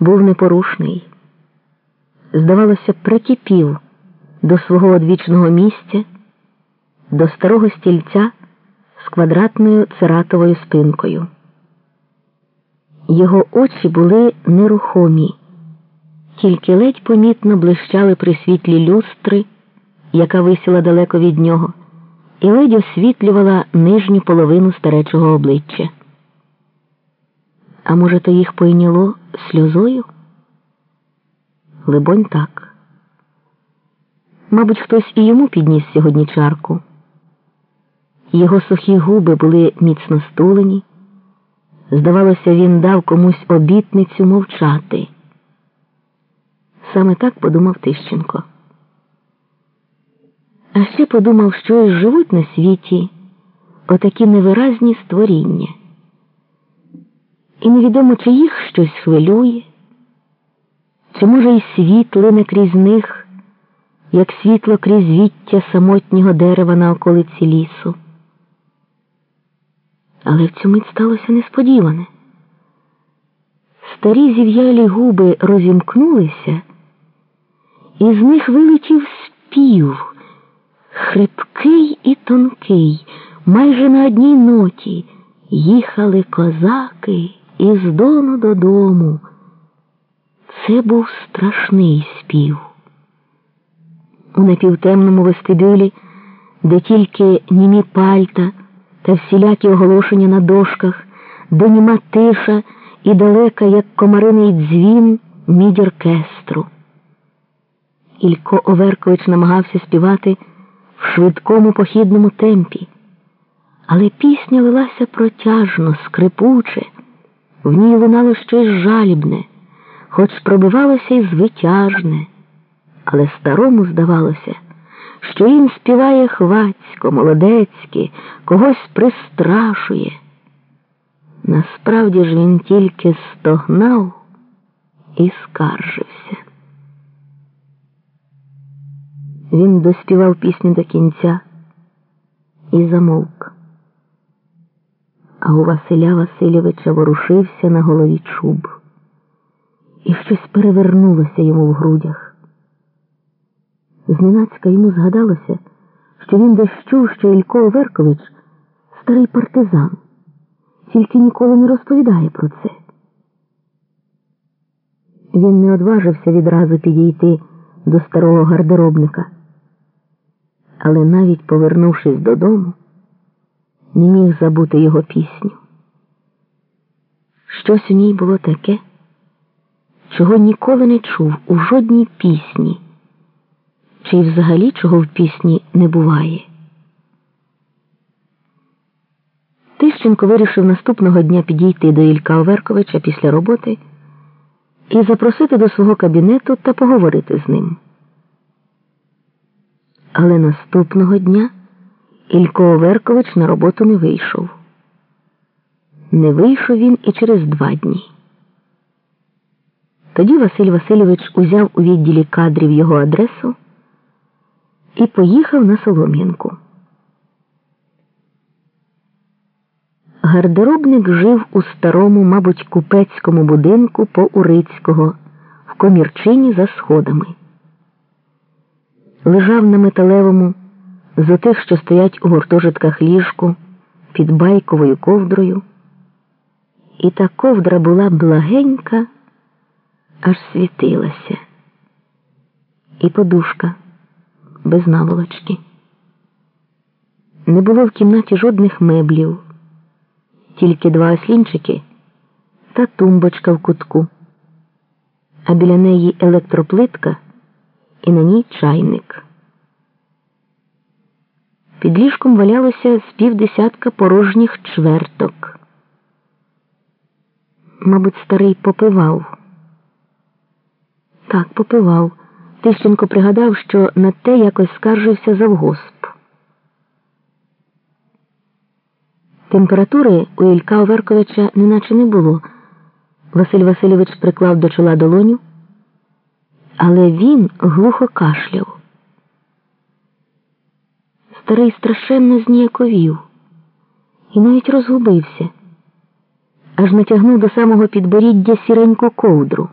був непорушний. Здавалося, прикипів до свого одвічного місця, до старого стільця з квадратною цератовою спинкою. Його очі були нерухомі, тільки ледь помітно блищали при світлі люстри, яка висіла далеко від нього, і ледь освітлювала нижню половину старечого обличчя. А може, то їх пойняло сльозою? Либонь, так. Мабуть, хтось і йому підніс сьогодні чарку. Його сухі губи були міцно стулені. Здавалося, він дав комусь обітницю мовчати. Саме так подумав Тищенко. А ще подумав, що й живуть на світі отакі невиразні створіння. І невідомо, чи їх щось хвилює, чи, може, й світ лине крізь них, як світло крізь віття самотнього дерева на околиці лісу. Але в цю мить сталося несподіване. Старі зів'ялі губи розімкнулися, і з них вилетів спів, хрипкий і тонкий, майже на одній ноті їхали козаки із дону додому. Це був страшний спів. У напівтемному вестибюлі, де тільки німі пальта та всілякі оголошення на дошках, де німа тиша і далека, як комариний дзвін, мідь оркестру. Ілько Оверкович намагався співати в швидкому похідному темпі, але пісня лилася протяжно, скрипуче, в ній лунало щось жалібне, хоч пробивалося й звитяжне, але старому здавалося що він співає хвацько, молодецьки, когось пристрашує. Насправді ж він тільки стогнав і скаржився. Він доспівав пісню до кінця і замовк. А у Василя Васильовича ворушився на голові чуб, і щось перевернулося йому в грудях. Зненацька йому згадалося, що він десь чув, що Ілько Оверкович старий партизан, тільки ніколи не розповідає про це. Він не одважився відразу підійти до старого гардеробника, але навіть повернувшись додому, не міг забути його пісню. Щось у ній було таке, чого ніколи не чув у жодній пісні чи й взагалі чого в пісні не буває. Тищенко вирішив наступного дня підійти до Ілька Оверковича після роботи і запросити до свого кабінету та поговорити з ним. Але наступного дня Ілько Оверкович на роботу не вийшов. Не вийшов він і через два дні. Тоді Василь Васильович узяв у відділі кадрів його адресу і поїхав на Солом'янку. Гардеробник жив у старому, мабуть, купецькому будинку по Урицького в комірчині за сходами. Лежав на металевому з отих, що стоять у гуртожитках ліжку під байковою ковдрою. І та ковдра була благенька, аж світилася. І подушка без наволочки. Не було в кімнаті жодних меблів, тільки два ослінчики та тумбочка в кутку, а біля неї електроплитка і на ній чайник. Під ліжком валялося з півдесятка порожніх чверток. Мабуть, старий попивав. Так, попивав. Тищенко пригадав, що на те якось скаржився завгосп. Температури у Ілька Оверковича неначе не було. Василь Васильович приклав до чола долоню, але він глухо кашляв. Старий страшенно зніяковів і навіть розгубився, аж натягнув до самого підборіддя сіреньку ковдру.